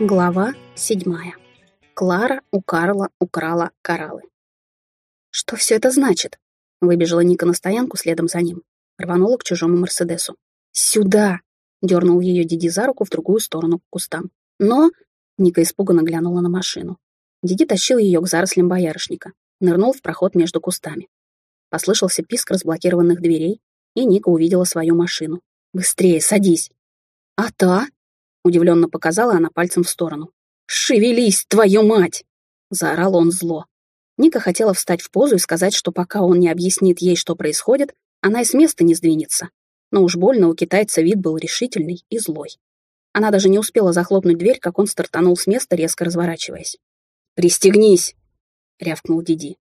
Глава седьмая. Клара у Карла украла кораллы. «Что все это значит?» Выбежала Ника на стоянку следом за ним. Рванула к чужому Мерседесу. «Сюда!» — дернул ее Диди за руку в другую сторону к кустам. «Но...» — Ника испуганно глянула на машину. Диди тащил ее к зарослям боярышника. Нырнул в проход между кустами. Послышался писк разблокированных дверей, и Ника увидела свою машину. «Быстрее, садись!» «А та?» — удивленно показала она пальцем в сторону. «Шевелись, твою мать!» — заорал он зло. Ника хотела встать в позу и сказать, что пока он не объяснит ей, что происходит, она и с места не сдвинется. Но уж больно у китайца вид был решительный и злой. Она даже не успела захлопнуть дверь, как он стартанул с места, резко разворачиваясь. «Пристегнись!» — рявкнул Диди.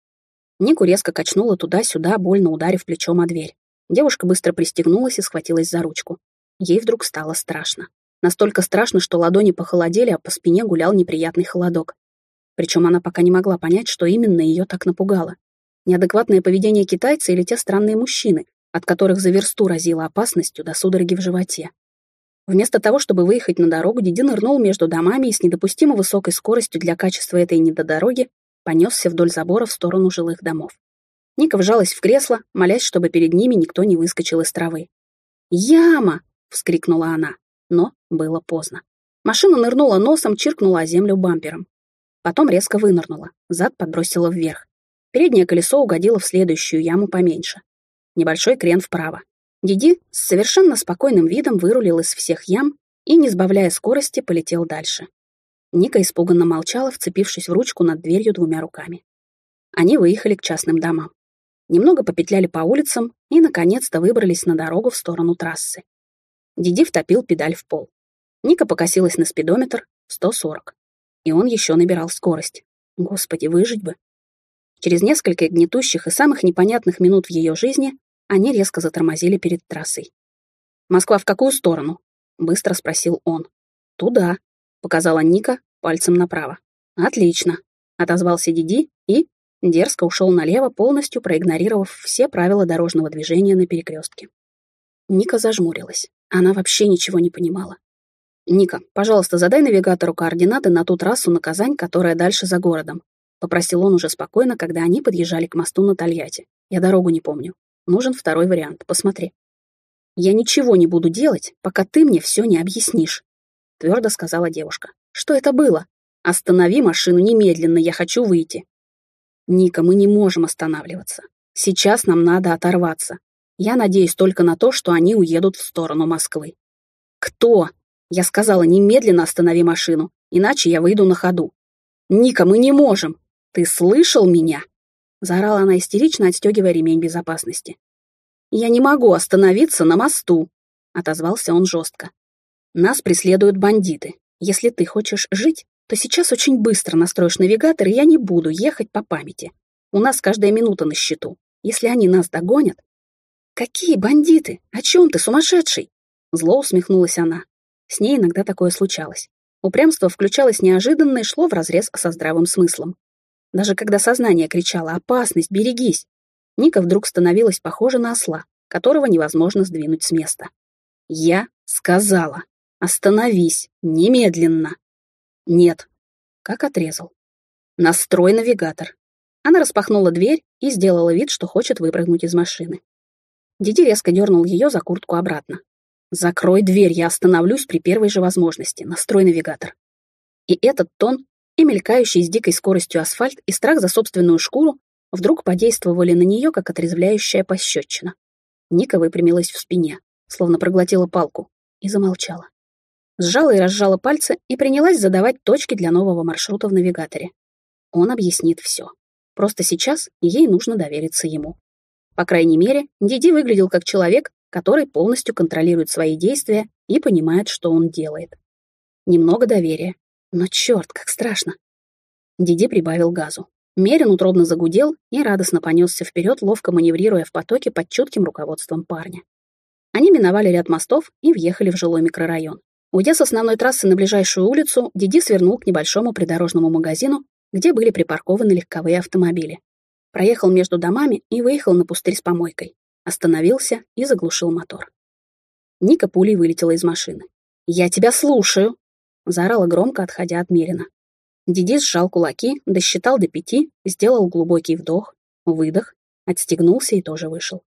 Нику резко качнула туда-сюда, больно ударив плечом о дверь. Девушка быстро пристегнулась и схватилась за ручку. Ей вдруг стало страшно. Настолько страшно, что ладони похолодели, а по спине гулял неприятный холодок. Причем она пока не могла понять, что именно ее так напугало. Неадекватное поведение китайца или те странные мужчины, от которых за версту разило опасностью до судороги в животе. Вместо того, чтобы выехать на дорогу, Диди нырнул между домами и с недопустимо высокой скоростью для качества этой недодороги понесся вдоль забора в сторону жилых домов. Ника вжалась в кресло, молясь, чтобы перед ними никто не выскочил из травы. «Яма!» — вскрикнула она, но было поздно. Машина нырнула носом, чиркнула о землю бампером. Потом резко вынырнула, зад подбросила вверх. Переднее колесо угодило в следующую яму поменьше. Небольшой крен вправо. Диди с совершенно спокойным видом вырулил из всех ям и, не сбавляя скорости, полетел дальше. Ника испуганно молчала, вцепившись в ручку над дверью двумя руками. Они выехали к частным домам. Немного попетляли по улицам и, наконец-то, выбрались на дорогу в сторону трассы. Диди втопил педаль в пол. Ника покосилась на спидометр 140. И он еще набирал скорость. Господи, выжить бы. Через несколько гнетущих и самых непонятных минут в ее жизни они резко затормозили перед трассой. «Москва в какую сторону?» — быстро спросил он. «Туда», — показала Ника пальцем направо. «Отлично», — отозвался Диди и дерзко ушел налево, полностью проигнорировав все правила дорожного движения на перекрестке. Ника зажмурилась. Она вообще ничего не понимала. «Ника, пожалуйста, задай навигатору координаты на ту трассу на Казань, которая дальше за городом», — попросил он уже спокойно, когда они подъезжали к мосту на Тольятти. «Я дорогу не помню. Нужен второй вариант. Посмотри». «Я ничего не буду делать, пока ты мне все не объяснишь», — твердо сказала девушка. «Что это было? Останови машину немедленно, я хочу выйти». «Ника, мы не можем останавливаться. Сейчас нам надо оторваться. Я надеюсь только на то, что они уедут в сторону Москвы». «Кто?» Я сказала, немедленно останови машину, иначе я выйду на ходу. «Ника, мы не можем! Ты слышал меня?» Заорала она истерично, отстегивая ремень безопасности. «Я не могу остановиться на мосту», — отозвался он жестко. «Нас преследуют бандиты. Если ты хочешь жить, то сейчас очень быстро настроишь навигатор, и я не буду ехать по памяти. У нас каждая минута на счету. Если они нас догонят...» «Какие бандиты? О чем ты, сумасшедший?» Зло усмехнулась она. С ней иногда такое случалось. Упрямство включалось неожиданно и шло вразрез со здравым смыслом. Даже когда сознание кричало «Опасность! Берегись!», Ника вдруг становилась похожа на осла, которого невозможно сдвинуть с места. «Я сказала! Остановись! Немедленно!» «Нет!» Как отрезал. «Настрой навигатор!» Она распахнула дверь и сделала вид, что хочет выпрыгнуть из машины. Диди резко дернул ее за куртку обратно. «Закрой дверь, я остановлюсь при первой же возможности. Настрой навигатор». И этот тон, и мелькающий с дикой скоростью асфальт, и страх за собственную шкуру вдруг подействовали на нее, как отрезвляющая пощечина. Ника выпрямилась в спине, словно проглотила палку, и замолчала. Сжала и разжала пальцы и принялась задавать точки для нового маршрута в навигаторе. Он объяснит все. Просто сейчас ей нужно довериться ему. По крайней мере, Диди выглядел как человек, который полностью контролирует свои действия и понимает, что он делает. Немного доверия. Но черт, как страшно. Диди прибавил газу. Мерин утробно загудел и радостно понесся вперед, ловко маневрируя в потоке под чутким руководством парня. Они миновали ряд мостов и въехали в жилой микрорайон. Уйдя с основной трассы на ближайшую улицу, Диди свернул к небольшому придорожному магазину, где были припаркованы легковые автомобили. Проехал между домами и выехал на пустырь с помойкой. остановился и заглушил мотор. Ника пулей вылетела из машины. «Я тебя слушаю!» — заорала громко, отходя от Мерина. Диди сжал кулаки, досчитал до пяти, сделал глубокий вдох, выдох, отстегнулся и тоже вышел.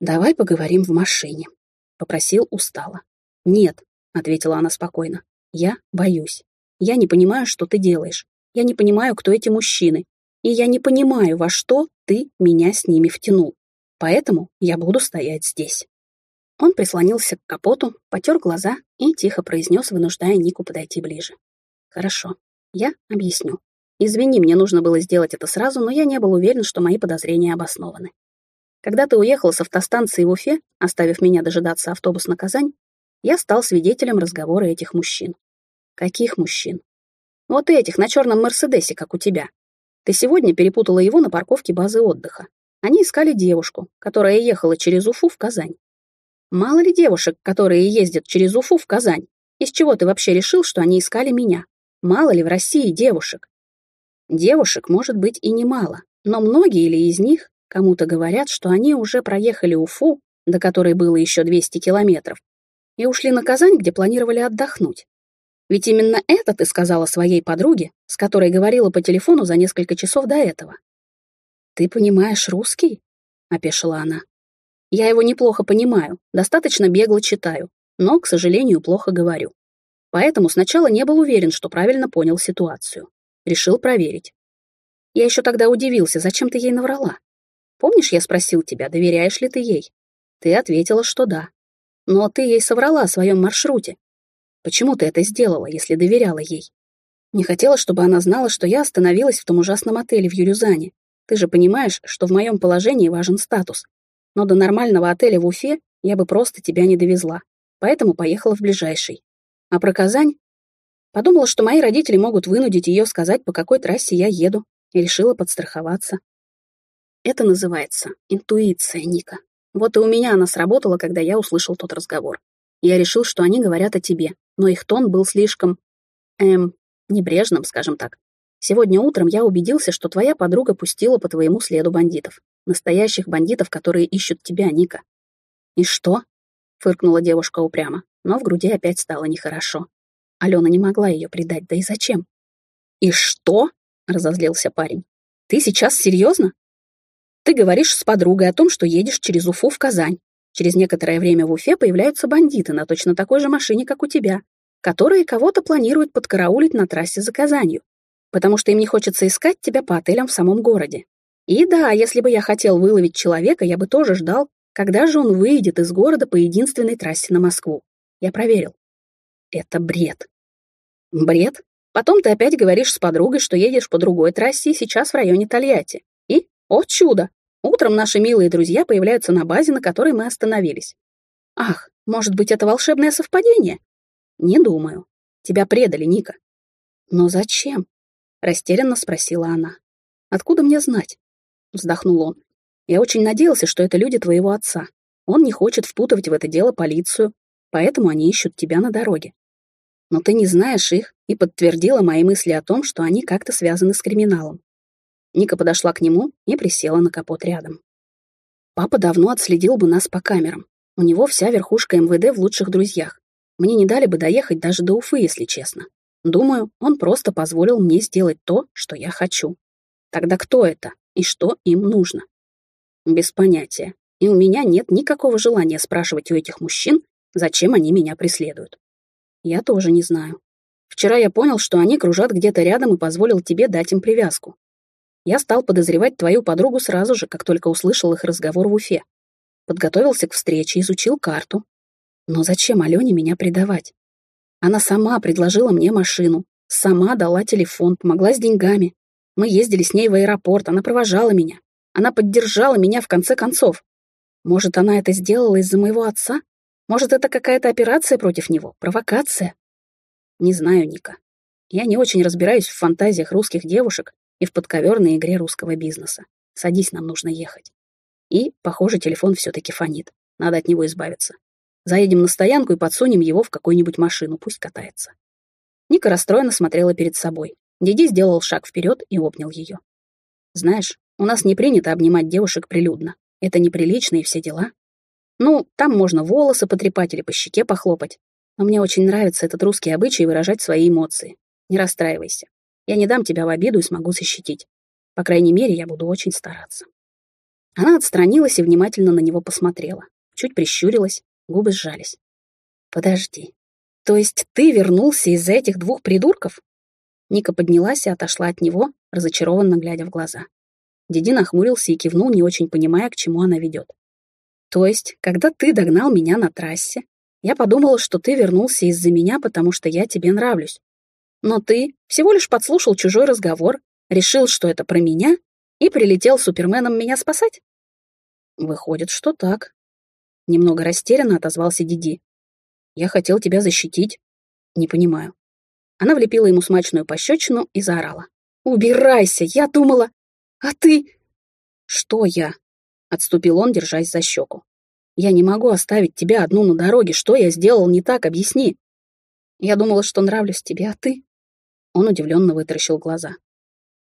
«Давай поговорим в машине», — попросил устало. «Нет», — ответила она спокойно, — «я боюсь. Я не понимаю, что ты делаешь. Я не понимаю, кто эти мужчины. И я не понимаю, во что ты меня с ними втянул. Поэтому я буду стоять здесь». Он прислонился к капоту, потер глаза и тихо произнес, вынуждая Нику подойти ближе. «Хорошо, я объясню. Извини, мне нужно было сделать это сразу, но я не был уверен, что мои подозрения обоснованы. Когда ты уехал с автостанции в Уфе, оставив меня дожидаться автобус на Казань, я стал свидетелем разговора этих мужчин. Каких мужчин? Вот этих, на черном Мерседесе, как у тебя. Ты сегодня перепутала его на парковке базы отдыха. Они искали девушку, которая ехала через Уфу в Казань. Мало ли девушек, которые ездят через Уфу в Казань? Из чего ты вообще решил, что они искали меня? Мало ли в России девушек? Девушек может быть и немало, но многие ли из них кому-то говорят, что они уже проехали Уфу, до которой было еще 200 километров, и ушли на Казань, где планировали отдохнуть. Ведь именно это ты сказала своей подруге, с которой говорила по телефону за несколько часов до этого. «Ты понимаешь русский?» — опешила она. Я его неплохо понимаю, достаточно бегло читаю, но, к сожалению, плохо говорю. Поэтому сначала не был уверен, что правильно понял ситуацию. Решил проверить. Я еще тогда удивился, зачем ты ей наврала. Помнишь, я спросил тебя, доверяешь ли ты ей? Ты ответила, что да. Но ты ей соврала о своем маршруте. Почему ты это сделала, если доверяла ей? Не хотела, чтобы она знала, что я остановилась в том ужасном отеле в Юрюзане. Ты же понимаешь, что в моем положении важен статус, но до нормального отеля в Уфе я бы просто тебя не довезла, поэтому поехала в ближайший. А про Казань? Подумала, что мои родители могут вынудить ее сказать, по какой трассе я еду, и решила подстраховаться. Это называется интуиция, Ника. Вот и у меня она сработала, когда я услышал тот разговор. Я решил, что они говорят о тебе, но их тон был слишком... эм... небрежным, скажем так. Сегодня утром я убедился, что твоя подруга пустила по твоему следу бандитов. Настоящих бандитов, которые ищут тебя, Ника. И что? Фыркнула девушка упрямо, но в груди опять стало нехорошо. Алена не могла ее предать, да и зачем? И что? Разозлился парень. Ты сейчас серьезно? Ты говоришь с подругой о том, что едешь через Уфу в Казань. Через некоторое время в Уфе появляются бандиты на точно такой же машине, как у тебя, которые кого-то планируют подкараулить на трассе за Казанью, потому что им не хочется искать тебя по отелям в самом городе. И да, если бы я хотел выловить человека, я бы тоже ждал, когда же он выйдет из города по единственной трассе на Москву. Я проверил. Это бред. Бред? Потом ты опять говоришь с подругой, что едешь по другой трассе и сейчас в районе Тольятти. И, о чудо, утром наши милые друзья появляются на базе, на которой мы остановились. Ах, может быть, это волшебное совпадение? Не думаю. Тебя предали, Ника. Но зачем? Растерянно спросила она. Откуда мне знать? вздохнул он. Я очень надеялся, что это люди твоего отца. Он не хочет впутывать в это дело полицию, поэтому они ищут тебя на дороге. Но ты не знаешь их и подтвердила мои мысли о том, что они как-то связаны с криминалом. Ника подошла к нему и присела на капот рядом. Папа давно отследил бы нас по камерам. У него вся верхушка МВД в лучших друзьях. Мне не дали бы доехать даже до Уфы, если честно. Думаю, он просто позволил мне сделать то, что я хочу. Тогда кто это? и что им нужно. Без понятия. И у меня нет никакого желания спрашивать у этих мужчин, зачем они меня преследуют. Я тоже не знаю. Вчера я понял, что они кружат где-то рядом и позволил тебе дать им привязку. Я стал подозревать твою подругу сразу же, как только услышал их разговор в Уфе. Подготовился к встрече, изучил карту. Но зачем Алене меня предавать? Она сама предложила мне машину, сама дала телефон, помогла с деньгами, мы ездили с ней в аэропорт, она провожала меня. Она поддержала меня в конце концов. Может, она это сделала из-за моего отца? Может, это какая-то операция против него, провокация? Не знаю, Ника. Я не очень разбираюсь в фантазиях русских девушек и в подковерной игре русского бизнеса. Садись, нам нужно ехать. И, похоже, телефон все-таки фонит. Надо от него избавиться. Заедем на стоянку и подсунем его в какую-нибудь машину, пусть катается. Ника расстроенно смотрела перед собой. Диди сделал шаг вперед и обнял ее. «Знаешь, у нас не принято обнимать девушек прилюдно. Это неприлично и все дела. Ну, там можно волосы потрепать или по щеке похлопать. Но мне очень нравится этот русский обычай выражать свои эмоции. Не расстраивайся. Я не дам тебя в обиду и смогу защитить. По крайней мере, я буду очень стараться. Она отстранилась и внимательно на него посмотрела. Чуть прищурилась, губы сжались. Подожди. То есть ты вернулся из-за этих двух придурков? Ника поднялась и отошла от него, разочарованно глядя в глаза. Диди нахмурился и кивнул, не очень понимая, к чему она ведет. То есть, когда ты догнал меня на трассе, я подумала, что ты вернулся из-за меня, потому что я тебе нравлюсь. Но ты всего лишь подслушал чужой разговор, решил, что это про меня, и прилетел Суперменом меня спасать? Выходит, что так. Немного растерянно отозвался Диди. Я хотел тебя защитить. Не понимаю. Она влепила ему смачную пощечину и заорала. «Убирайся! Я думала... А ты...» «Что я?» — отступил он, держась за щеку. «Я не могу оставить тебя одну на дороге. Что я сделал не так? Объясни». «Я думала, что нравлюсь тебе, а ты...» Он удивленно вытаращил глаза.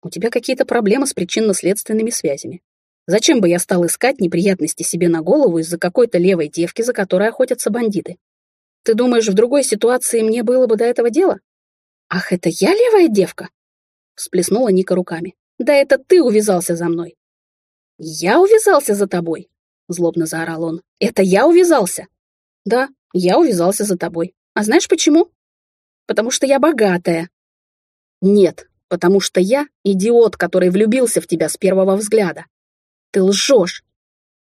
«У тебя какие-то проблемы с причинно-следственными связями. Зачем бы я стал искать неприятности себе на голову из-за какой-то левой девки, за которой охотятся бандиты? Ты думаешь, в другой ситуации мне было бы до этого дела? Ах, это я левая девка? Всплеснула Ника руками. Да это ты увязался за мной. Я увязался за тобой, злобно заорал он. Это я увязался. Да, я увязался за тобой. А знаешь почему? Потому что я богатая. Нет, потому что я идиот, который влюбился в тебя с первого взгляда. Ты лжешь.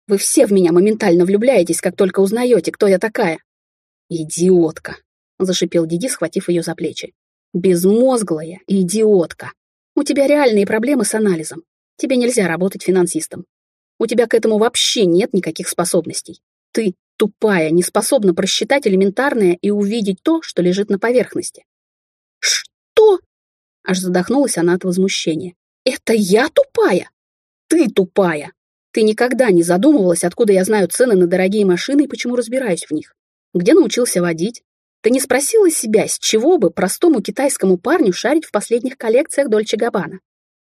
Вы все в меня моментально влюбляетесь, как только узнаете, кто я такая. «Идиотка!» — зашипел Диди, схватив ее за плечи. «Безмозглая идиотка! У тебя реальные проблемы с анализом. Тебе нельзя работать финансистом. У тебя к этому вообще нет никаких способностей. Ты тупая, не способна просчитать элементарное и увидеть то, что лежит на поверхности». «Что?» — аж задохнулась она от возмущения. «Это я тупая? Ты тупая! Ты никогда не задумывалась, откуда я знаю цены на дорогие машины и почему разбираюсь в них. Где научился водить? Ты не спросила себя, с чего бы простому китайскому парню шарить в последних коллекциях Дольче Габбана?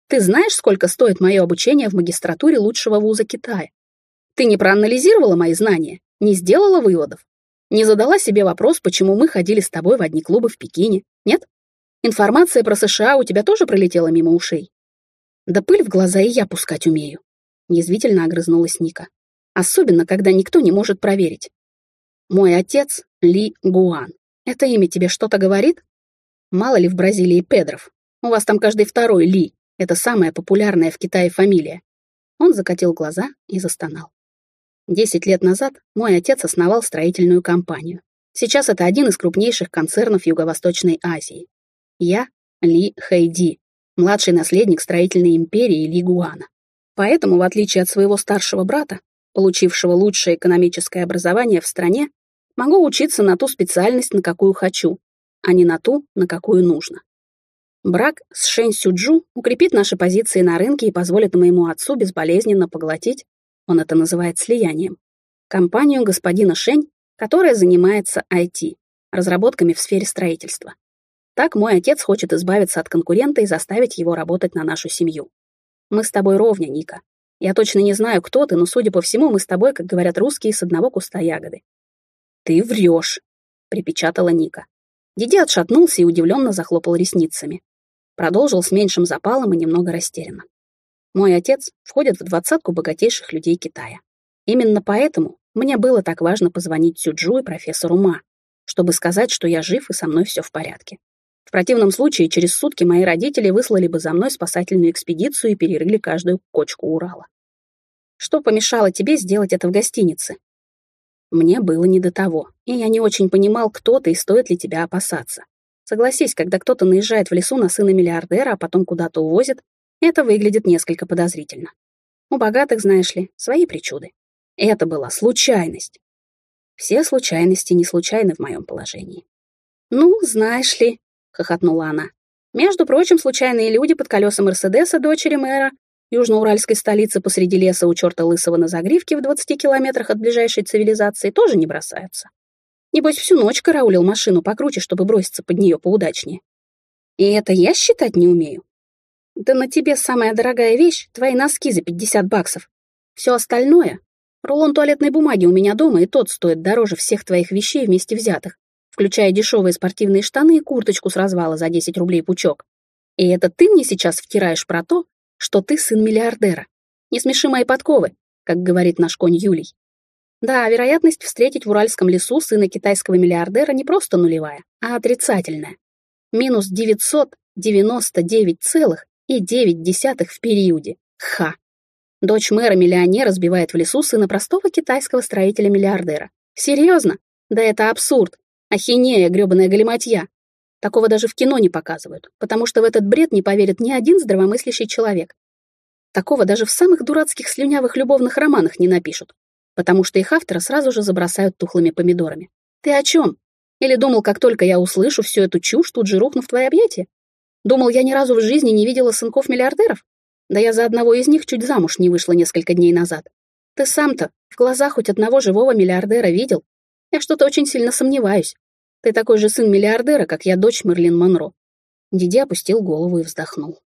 Ты знаешь, сколько стоит мое обучение в магистратуре лучшего вуза Китая? Ты не проанализировала мои знания, не сделала выводов, не задала себе вопрос, почему мы ходили с тобой в одни клубы в Пекине, нет? Информация про США у тебя тоже пролетела мимо ушей? Да пыль в глаза и я пускать умею. Язвительно огрызнулась Ника. Особенно, когда никто не может проверить, мой отец — Ли Гуан. Это имя тебе что-то говорит? Мало ли в Бразилии Педров. У вас там каждый второй Ли. Это самая популярная в Китае фамилия. Он закатил глаза и застонал. Десять лет назад мой отец основал строительную компанию. Сейчас это один из крупнейших концернов Юго-Восточной Азии. Я Ли Хэйди, младший наследник строительной империи Ли Гуана. Поэтому, в отличие от своего старшего брата, получившего лучшее экономическое образование в стране, могу учиться на ту специальность, на какую хочу, а не на ту, на какую нужно. Брак с Шэнь Сюджу укрепит наши позиции на рынке и позволит моему отцу безболезненно поглотить, он это называет слиянием, компанию господина Шэнь, которая занимается IT, разработками в сфере строительства. Так мой отец хочет избавиться от конкурента и заставить его работать на нашу семью. Мы с тобой ровня, Ника. Я точно не знаю, кто ты, но, судя по всему, мы с тобой, как говорят русские, с одного куста ягоды. Ты врешь, припечатала Ника. Диди отшатнулся и удивленно захлопал ресницами. Продолжил с меньшим запалом и немного растерянно. Мой отец входит в двадцатку богатейших людей Китая. Именно поэтому мне было так важно позвонить Цюджу и профессору Ма, чтобы сказать, что я жив и со мной все в порядке. В противном случае через сутки мои родители выслали бы за мной спасательную экспедицию и перерыли каждую кочку Урала. Что помешало тебе сделать это в гостинице? Мне было не до того, и я не очень понимал, кто ты и стоит ли тебя опасаться. Согласись, когда кто-то наезжает в лесу на сына миллиардера, а потом куда-то увозит, это выглядит несколько подозрительно. У богатых, знаешь ли, свои причуды. Это была случайность. Все случайности не случайны в моем положении. Ну, знаешь ли, хохотнула она. Между прочим, случайные люди под колеса Мерседеса дочери мэра южноуральской столицы посреди леса у черта лысого на загривке в 20 километрах от ближайшей цивилизации тоже не бросаются. Небось, всю ночь караулил машину покруче, чтобы броситься под нее поудачнее. И это я считать не умею. Да на тебе самая дорогая вещь — твои носки за 50 баксов. Все остальное Рулон туалетной бумаги у меня дома, и тот стоит дороже всех твоих вещей вместе взятых, включая дешевые спортивные штаны и курточку с развала за 10 рублей пучок. И это ты мне сейчас втираешь про то, что ты сын миллиардера. Не смеши мои подковы, как говорит наш конь Юлий. Да, вероятность встретить в Уральском лесу сына китайского миллиардера не просто нулевая, а отрицательная. Минус 999,9 в периоде. Ха! Дочь мэра-миллионера сбивает в лесу сына простого китайского строителя-миллиардера. Серьезно? Да это абсурд. Ахинея, грёбаная галиматья. Такого даже в кино не показывают, потому что в этот бред не поверит ни один здравомыслящий человек. Такого даже в самых дурацких слюнявых любовных романах не напишут, потому что их автора сразу же забросают тухлыми помидорами. Ты о чем? Или думал, как только я услышу всю эту чушь, тут же рухну в твои объятия? Думал, я ни разу в жизни не видела сынков-миллиардеров? Да я за одного из них чуть замуж не вышла несколько дней назад. Ты сам-то в глазах хоть одного живого миллиардера видел? Я что-то очень сильно сомневаюсь. Ты такой же сын миллиардера, как я дочь Мерлин Монро. Диди опустил голову и вздохнул.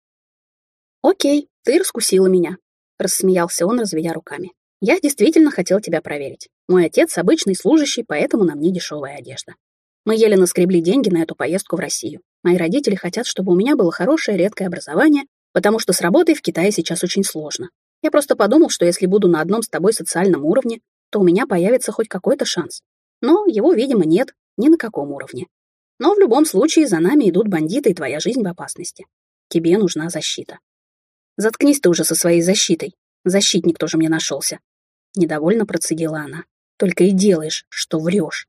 «Окей, ты раскусила меня», — рассмеялся он, разведя руками. «Я действительно хотел тебя проверить. Мой отец — обычный служащий, поэтому на мне дешевая одежда. Мы еле наскребли деньги на эту поездку в Россию. Мои родители хотят, чтобы у меня было хорошее редкое образование, потому что с работой в Китае сейчас очень сложно. Я просто подумал, что если буду на одном с тобой социальном уровне, то у меня появится хоть какой-то шанс. Но его, видимо, нет, ни на каком уровне. Но в любом случае за нами идут бандиты, и твоя жизнь в опасности. Тебе нужна защита. Заткнись ты уже со своей защитой. Защитник тоже мне нашелся. Недовольно процедила она. Только и делаешь, что врешь.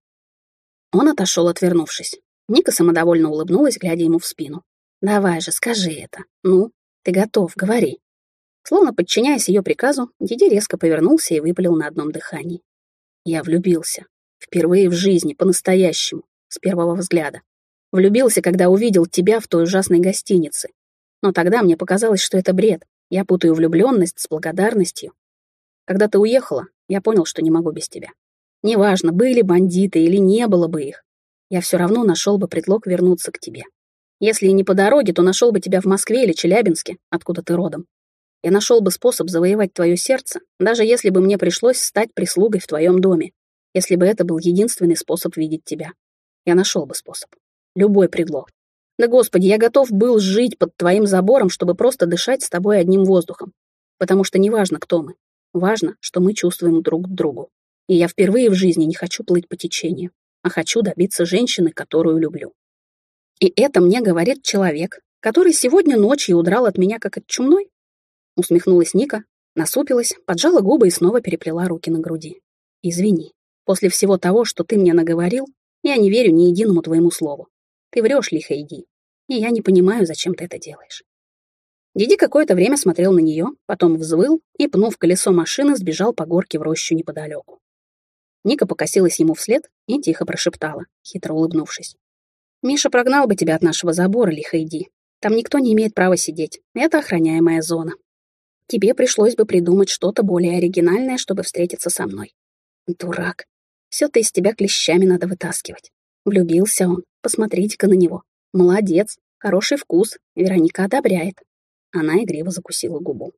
Он отошел, отвернувшись. Ника самодовольно улыбнулась, глядя ему в спину. «Давай же, скажи это. Ну, ты готов, говори». Словно подчиняясь ее приказу, Диди резко повернулся и выпалил на одном дыхании. «Я влюбился. Впервые в жизни, по-настоящему, с первого взгляда. Влюбился, когда увидел тебя в той ужасной гостинице. Но тогда мне показалось, что это бред. Я путаю влюбленность с благодарностью. Когда ты уехала, я понял, что не могу без тебя. Неважно, были бандиты или не было бы их. Я все равно нашел бы предлог вернуться к тебе. Если и не по дороге, то нашел бы тебя в Москве или Челябинске, откуда ты родом. Я нашел бы способ завоевать твое сердце, даже если бы мне пришлось стать прислугой в твоем доме, если бы это был единственный способ видеть тебя. Я нашел бы способ. Любой предлог. Да, Господи, я готов был жить под твоим забором, чтобы просто дышать с тобой одним воздухом. Потому что не важно, кто мы. Важно, что мы чувствуем друг к другу. И я впервые в жизни не хочу плыть по течению, а хочу добиться женщины, которую люблю. И это мне говорит человек, который сегодня ночью удрал от меня как от чумной? Усмехнулась Ника, насупилась, поджала губы и снова переплела руки на груди. Извини. После всего того, что ты мне наговорил, я не верю ни единому твоему слову. Ты врешь, лихо иди. И я не понимаю, зачем ты это делаешь. Диди какое-то время смотрел на нее, потом взвыл и, пнув колесо машины, сбежал по горке в рощу неподалеку. Ника покосилась ему вслед и тихо прошептала, хитро улыбнувшись. «Миша прогнал бы тебя от нашего забора, лихо иди. Там никто не имеет права сидеть. Это охраняемая зона. Тебе пришлось бы придумать что-то более оригинальное, чтобы встретиться со мной. Дурак. Все-то из тебя клещами надо вытаскивать. Влюбился он. Посмотрите-ка на него. Молодец. Хороший вкус. Вероника одобряет. Она игриво закусила губу.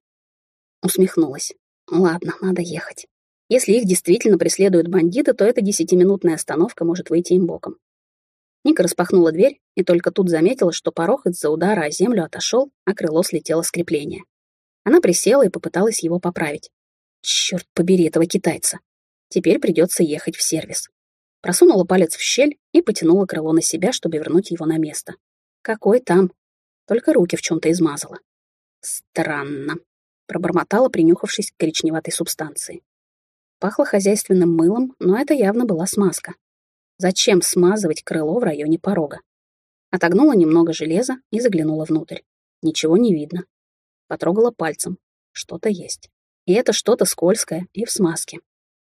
Усмехнулась. Ладно, надо ехать. Если их действительно преследуют бандиты, то эта десятиминутная остановка может выйти им боком. Ника распахнула дверь и только тут заметила, что порог из-за удара о землю отошел, а крыло слетело с крепления. Она присела и попыталась его поправить. Черт побери этого китайца. Теперь придется ехать в сервис. Просунула палец в щель и потянула крыло на себя, чтобы вернуть его на место. Какой там? Только руки в чем-то измазала. Странно. Пробормотала, принюхавшись к коричневатой субстанции. Пахло хозяйственным мылом, но это явно была смазка. Зачем смазывать крыло в районе порога? Отогнула немного железа и заглянула внутрь. Ничего не видно. Потрогала пальцем. Что-то есть. И это что-то скользкое и в смазке.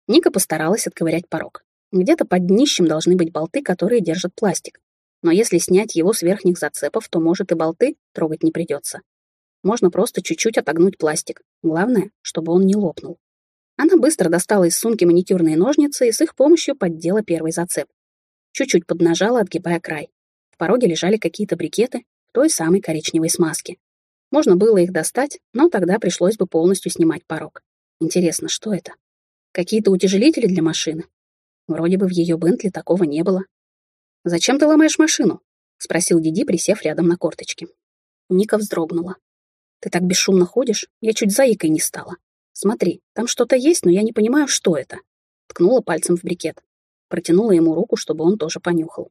Ника постаралась отковырять порог. Где-то под днищем должны быть болты, которые держат пластик. Но если снять его с верхних зацепов, то, может, и болты трогать не придется. Можно просто чуть-чуть отогнуть пластик. Главное, чтобы он не лопнул. Она быстро достала из сумки маникюрные ножницы и с их помощью поддела первый зацеп. Чуть-чуть поднажала, отгибая край. В пороге лежали какие-то брикеты той самой коричневой смазке. Можно было их достать, но тогда пришлось бы полностью снимать порог. Интересно, что это? Какие-то утяжелители для машины? Вроде бы в ее Бентли такого не было. «Зачем ты ломаешь машину?» — спросил Диди, присев рядом на корточке. Ника вздрогнула. «Ты так бесшумно ходишь, я чуть заикой не стала. Смотри, там что-то есть, но я не понимаю, что это». Ткнула пальцем в брикет. Протянула ему руку, чтобы он тоже понюхал.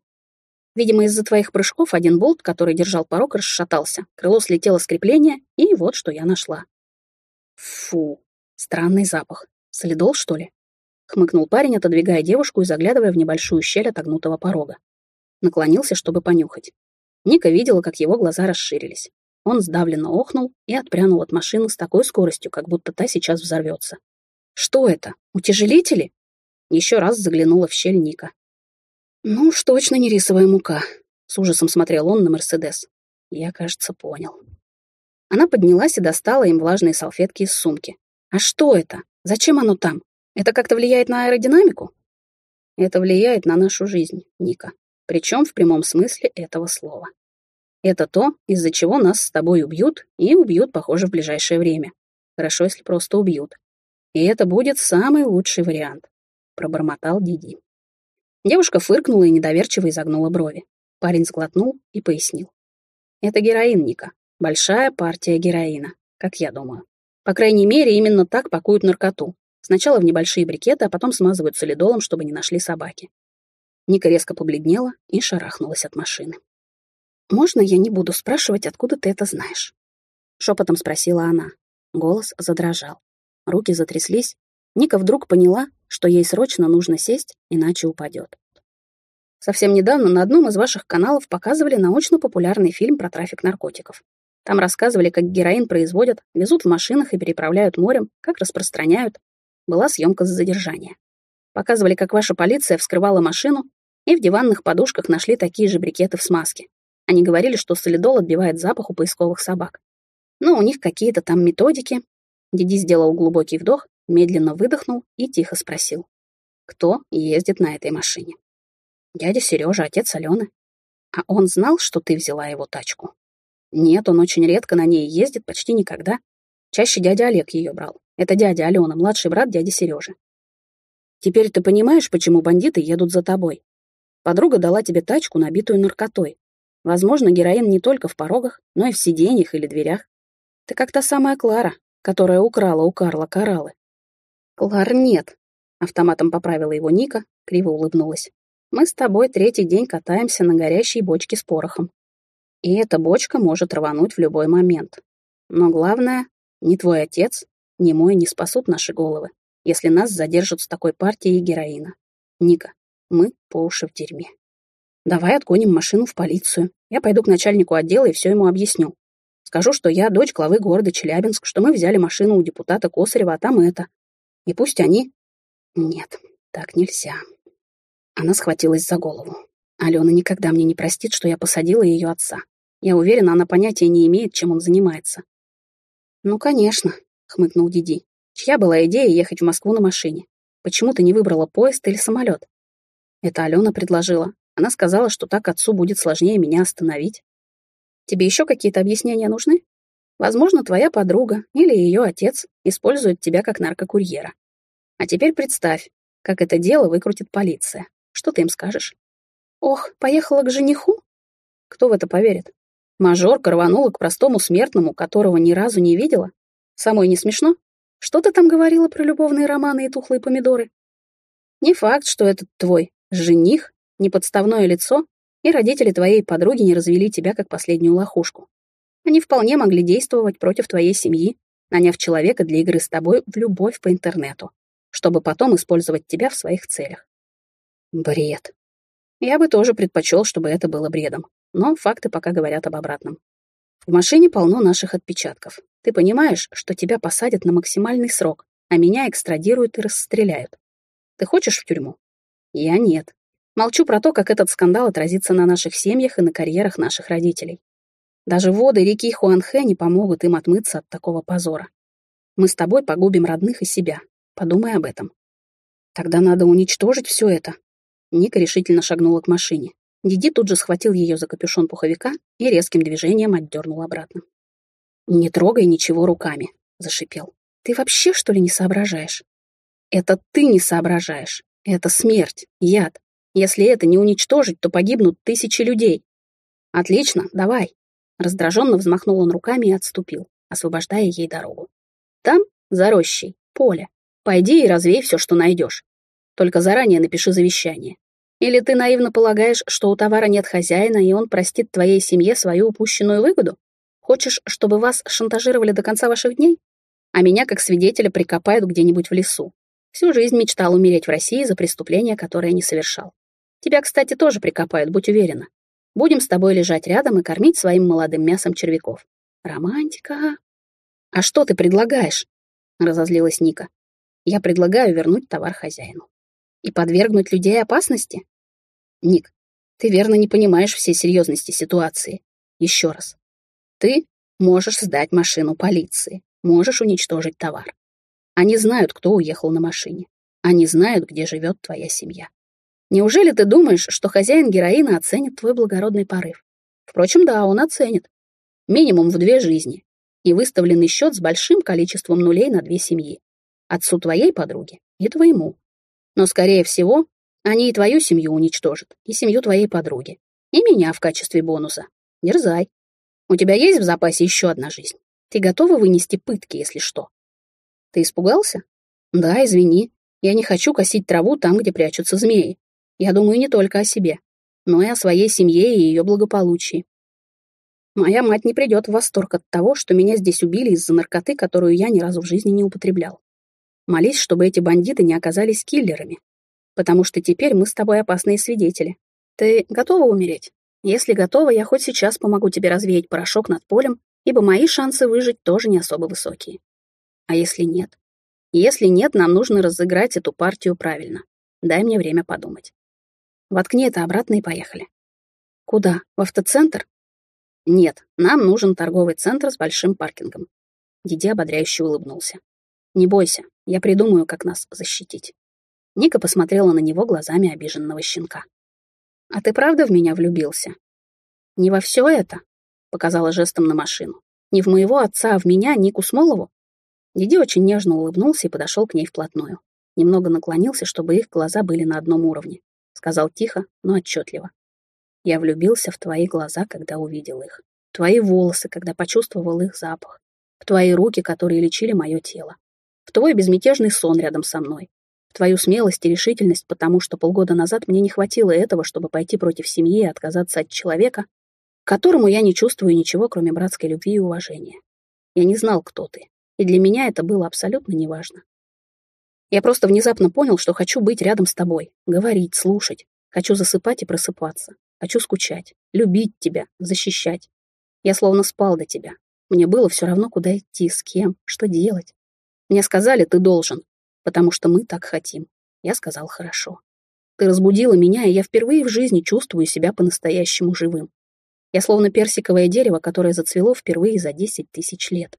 Видимо, из-за твоих прыжков один болт, который держал порог, расшатался. Крыло слетело с крепления, и вот что я нашла. Фу, странный запах. Солидол, что ли? Хмыкнул парень, отодвигая девушку и заглядывая в небольшую щель отогнутого порога. Наклонился, чтобы понюхать. Ника видела, как его глаза расширились. Он сдавленно охнул и отпрянул от машины с такой скоростью, как будто та сейчас взорвется. «Что это? Утяжелители?» Еще раз заглянула в щель Ника. «Ну уж точно не рисовая мука», — с ужасом смотрел он на Мерседес. Я, кажется, понял. Она поднялась и достала им влажные салфетки из сумки. «А что это? Зачем оно там? Это как-то влияет на аэродинамику?» «Это влияет на нашу жизнь, Ника. Причем в прямом смысле этого слова. Это то, из-за чего нас с тобой убьют, и убьют, похоже, в ближайшее время. Хорошо, если просто убьют. И это будет самый лучший вариант», — пробормотал Диди. Девушка фыркнула и недоверчиво изогнула брови. Парень сглотнул и пояснил. «Это героин, Ника. Большая партия героина, как я думаю. По крайней мере, именно так пакуют наркоту. Сначала в небольшие брикеты, а потом смазывают солидолом, чтобы не нашли собаки». Ника резко побледнела и шарахнулась от машины. «Можно я не буду спрашивать, откуда ты это знаешь?» Шепотом спросила она. Голос задрожал. Руки затряслись. Ника вдруг поняла, что ей срочно нужно сесть, иначе упадет. Совсем недавно на одном из ваших каналов показывали научно-популярный фильм про трафик наркотиков. Там рассказывали, как героин производят, везут в машинах и переправляют морем, как распространяют. Была съемка с задержания. Показывали, как ваша полиция вскрывала машину, и в диванных подушках нашли такие же брикеты в смазке. Они говорили, что солидол отбивает запах у поисковых собак. Но у них какие-то там методики. Диди сделал глубокий вдох медленно выдохнул и тихо спросил. «Кто ездит на этой машине?» «Дядя Сережа, отец Алены». «А он знал, что ты взяла его тачку?» «Нет, он очень редко на ней ездит, почти никогда. Чаще дядя Олег ее брал. Это дядя Алена, младший брат дяди Сережи. Теперь ты понимаешь, почему бандиты едут за тобой? Подруга дала тебе тачку, набитую наркотой. Возможно, героин не только в порогах, но и в сиденьях или дверях. Ты как та самая Клара, которая украла у Карла кораллы. «Клар, нет», — автоматом поправила его Ника, криво улыбнулась. «Мы с тобой третий день катаемся на горящей бочке с порохом. И эта бочка может рвануть в любой момент. Но главное, ни твой отец, ни мой не спасут наши головы, если нас задержат с такой партией героина. Ника, мы по уши в дерьме. Давай отгоним машину в полицию. Я пойду к начальнику отдела и все ему объясню. Скажу, что я дочь главы города Челябинск, что мы взяли машину у депутата Косарева, а там это. И пусть они... Нет, так нельзя. Она схватилась за голову. Алена никогда мне не простит, что я посадила ее отца. Я уверена, она понятия не имеет, чем он занимается. «Ну, конечно», — хмыкнул Диди. «Чья была идея ехать в Москву на машине? Почему ты не выбрала поезд или самолет?» Это Алена предложила. Она сказала, что так отцу будет сложнее меня остановить. Тебе еще какие-то объяснения нужны? Возможно, твоя подруга или ее отец используют тебя как наркокурьера. А теперь представь, как это дело выкрутит полиция. Что ты им скажешь? Ох, поехала к жениху? Кто в это поверит? Мажорка рванула к простому смертному, которого ни разу не видела? Самой не смешно? Что ты там говорила про любовные романы и тухлые помидоры? Не факт, что этот твой жених, неподставное лицо, и родители твоей подруги не развели тебя как последнюю лохушку. Они вполне могли действовать против твоей семьи, наняв человека для игры с тобой в любовь по интернету, чтобы потом использовать тебя в своих целях. Бред. Я бы тоже предпочел, чтобы это было бредом, но факты пока говорят об обратном. В машине полно наших отпечатков. Ты понимаешь, что тебя посадят на максимальный срок, а меня экстрадируют и расстреляют. Ты хочешь в тюрьму? Я нет. Молчу про то, как этот скандал отразится на наших семьях и на карьерах наших родителей. Даже воды реки Хуанхэ не помогут им отмыться от такого позора. Мы с тобой погубим родных и себя. Подумай об этом. Тогда надо уничтожить все это. Ника решительно шагнула к машине. Диди тут же схватил ее за капюшон пуховика и резким движением отдернул обратно. «Не трогай ничего руками», — зашипел. «Ты вообще, что ли, не соображаешь?» Это ты не соображаешь. Это смерть, яд. Если это не уничтожить, то погибнут тысячи людей. Отлично, давай. Раздраженно взмахнул он руками и отступил, освобождая ей дорогу. Там, за рощей, поле. Пойди и развей все, что найдешь. Только заранее напиши завещание. Или ты наивно полагаешь, что у товара нет хозяина, и он простит твоей семье свою упущенную выгоду? Хочешь, чтобы вас шантажировали до конца ваших дней? А меня, как свидетеля, прикопают где-нибудь в лесу. Всю жизнь мечтал умереть в России за преступление, которое не совершал. Тебя, кстати, тоже прикопают, будь уверена. Будем с тобой лежать рядом и кормить своим молодым мясом червяков. Романтика. А что ты предлагаешь? Разозлилась Ника. Я предлагаю вернуть товар хозяину. И подвергнуть людей опасности? Ник, ты верно не понимаешь всей серьезности ситуации. Еще раз. Ты можешь сдать машину полиции, можешь уничтожить товар. Они знают, кто уехал на машине. Они знают, где живет твоя семья. Неужели ты думаешь, что хозяин героина оценит твой благородный порыв? Впрочем, да, он оценит. Минимум в две жизни. И выставленный счет с большим количеством нулей на две семьи. Отцу твоей подруги и твоему. Но, скорее всего, они и твою семью уничтожат, и семью твоей подруги, и меня в качестве бонуса. Дерзай. У тебя есть в запасе еще одна жизнь? Ты готова вынести пытки, если что? Ты испугался? Да, извини. Я не хочу косить траву там, где прячутся змеи. Я думаю не только о себе, но и о своей семье и ее благополучии. Моя мать не придет в восторг от того, что меня здесь убили из-за наркоты, которую я ни разу в жизни не употреблял. Молись, чтобы эти бандиты не оказались киллерами. Потому что теперь мы с тобой опасные свидетели. Ты готова умереть? Если готова, я хоть сейчас помогу тебе развеять порошок над полем, ибо мои шансы выжить тоже не особо высокие. А если нет? Если нет, нам нужно разыграть эту партию правильно. Дай мне время подумать. Воткни это обратно и поехали. Куда? В автоцентр? Нет, нам нужен торговый центр с большим паркингом. Диди ободряюще улыбнулся. Не бойся, я придумаю, как нас защитить. Ника посмотрела на него глазами обиженного щенка. «А ты правда в меня влюбился?» «Не во все это», — показала жестом на машину. «Не в моего отца, а в меня, Нику Смолову?» Диди очень нежно улыбнулся и подошел к ней вплотную. Немного наклонился, чтобы их глаза были на одном уровне. Сказал тихо, но отчетливо. «Я влюбился в твои глаза, когда увидел их. В твои волосы, когда почувствовал их запах. В твои руки, которые лечили мое тело в твой безмятежный сон рядом со мной, в твою смелость и решительность, потому что полгода назад мне не хватило этого, чтобы пойти против семьи и отказаться от человека, которому я не чувствую ничего, кроме братской любви и уважения. Я не знал, кто ты, и для меня это было абсолютно неважно. Я просто внезапно понял, что хочу быть рядом с тобой, говорить, слушать, хочу засыпать и просыпаться, хочу скучать, любить тебя, защищать. Я словно спал до тебя. Мне было все равно, куда идти, с кем, что делать. Мне сказали, ты должен, потому что мы так хотим. Я сказал, хорошо. Ты разбудила меня, и я впервые в жизни чувствую себя по-настоящему живым. Я словно персиковое дерево, которое зацвело впервые за 10 тысяч лет.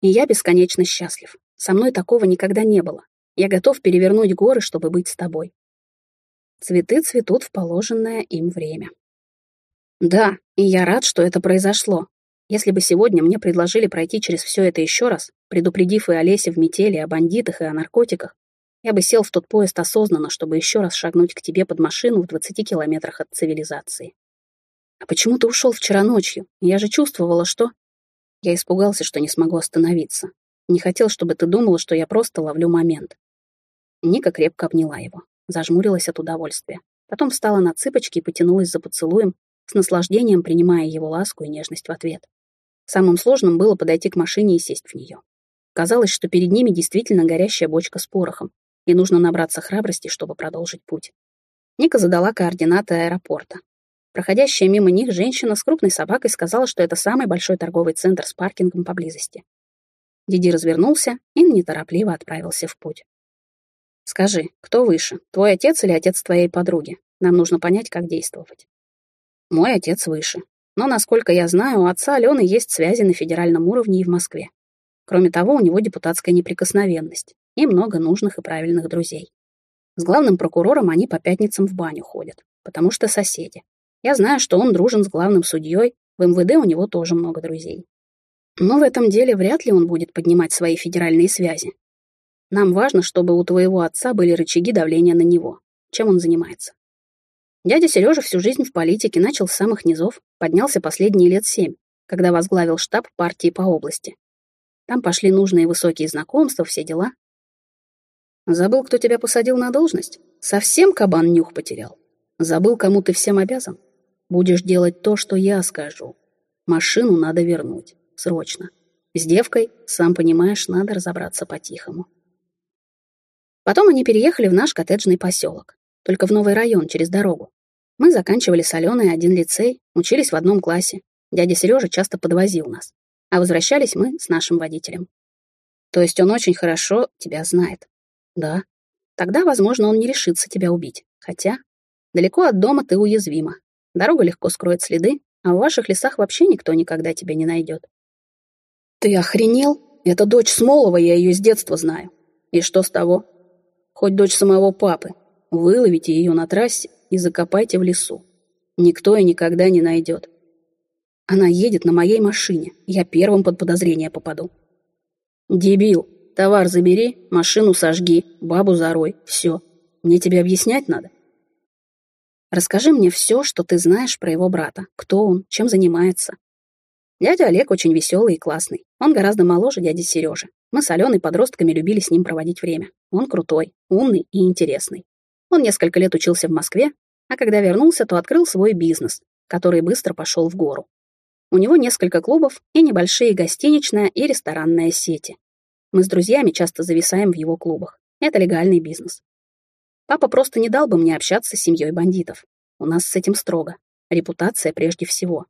И я бесконечно счастлив. Со мной такого никогда не было. Я готов перевернуть горы, чтобы быть с тобой. Цветы цветут в положенное им время. Да, и я рад, что это произошло, если бы сегодня мне предложили пройти через все это еще раз, предупредив и Олесе в метели, о бандитах и о наркотиках, я бы сел в тот поезд осознанно, чтобы еще раз шагнуть к тебе под машину в 20 километрах от цивилизации. А почему ты ушел вчера ночью? Я же чувствовала, что... Я испугался, что не смогу остановиться. Не хотел, чтобы ты думала, что я просто ловлю момент. Ника крепко обняла его, зажмурилась от удовольствия. Потом встала на цыпочки и потянулась за поцелуем, с наслаждением принимая его ласку и нежность в ответ. Самым сложным было подойти к машине и сесть в нее. Казалось, что перед ними действительно горящая бочка с порохом, и нужно набраться храбрости, чтобы продолжить путь. Ника задала координаты аэропорта. Проходящая мимо них женщина с крупной собакой сказала, что это самый большой торговый центр с паркингом поблизости. Диди развернулся и неторопливо отправился в путь. «Скажи, кто выше, твой отец или отец твоей подруги? Нам нужно понять, как действовать». «Мой отец выше. Но, насколько я знаю, у отца Алены есть связи на федеральном уровне и в Москве. Кроме того, у него депутатская неприкосновенность и много нужных и правильных друзей. С главным прокурором они по пятницам в баню ходят, потому что соседи. Я знаю, что он дружен с главным судьей, в МВД у него тоже много друзей. Но в этом деле вряд ли он будет поднимать свои федеральные связи. Нам важно, чтобы у твоего отца были рычаги давления на него. Чем он занимается? Дядя Сережа всю жизнь в политике начал с самых низов, поднялся последние лет семь, когда возглавил штаб партии по области. Там пошли нужные высокие знакомства, все дела. Забыл, кто тебя посадил на должность? Совсем кабан нюх потерял? Забыл, кому ты всем обязан? Будешь делать то, что я скажу. Машину надо вернуть. Срочно. С девкой, сам понимаешь, надо разобраться по-тихому. Потом они переехали в наш коттеджный поселок, только в новый район, через дорогу. Мы заканчивали с Аленой один лицей, учились в одном классе. Дядя Сережа часто подвозил нас. А возвращались мы с нашим водителем. То есть он очень хорошо тебя знает. Да. Тогда, возможно, он не решится тебя убить. Хотя, далеко от дома ты уязвима. Дорога легко скроет следы, а в ваших лесах вообще никто никогда тебя не найдет. Ты охренел? Это дочь Смолова, я ее с детства знаю. И что с того? Хоть дочь самого папы. Выловите ее на трассе и закопайте в лесу. Никто и никогда не найдет. Она едет на моей машине. Я первым под подозрение попаду. Дебил, товар забери, машину сожги, бабу зарой. Все. Мне тебе объяснять надо? Расскажи мне все, что ты знаешь про его брата. Кто он, чем занимается. Дядя Олег очень веселый и классный. Он гораздо моложе дяди Сережи. Мы с Аленой подростками любили с ним проводить время. Он крутой, умный и интересный. Он несколько лет учился в Москве, а когда вернулся, то открыл свой бизнес, который быстро пошел в гору. У него несколько клубов и небольшие гостиничная и ресторанная сети. Мы с друзьями часто зависаем в его клубах. Это легальный бизнес. Папа просто не дал бы мне общаться с семьей бандитов. У нас с этим строго. Репутация прежде всего.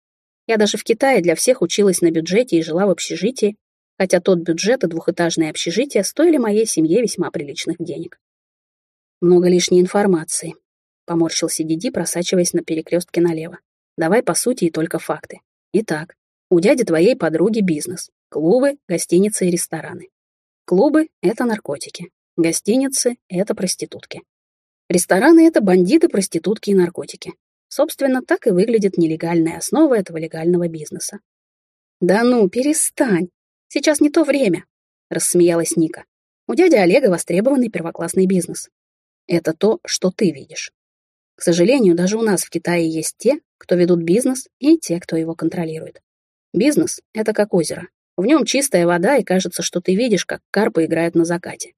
Я даже в Китае для всех училась на бюджете и жила в общежитии, хотя тот бюджет и двухэтажное общежитие стоили моей семье весьма приличных денег. Много лишней информации. Поморщился Диди, просачиваясь на перекрестке налево. Давай по сути и только факты. Итак, у дяди твоей подруги бизнес. Клубы, гостиницы и рестораны. Клубы — это наркотики. Гостиницы — это проститутки. Рестораны — это бандиты, проститутки и наркотики. Собственно, так и выглядит нелегальная основа этого легального бизнеса. «Да ну, перестань! Сейчас не то время!» — рассмеялась Ника. «У дяди Олега востребованный первоклассный бизнес. Это то, что ты видишь. К сожалению, даже у нас в Китае есть те, кто ведут бизнес, и те, кто его контролирует. Бизнес — это как озеро. В нем чистая вода, и кажется, что ты видишь, как карпы играют на закате.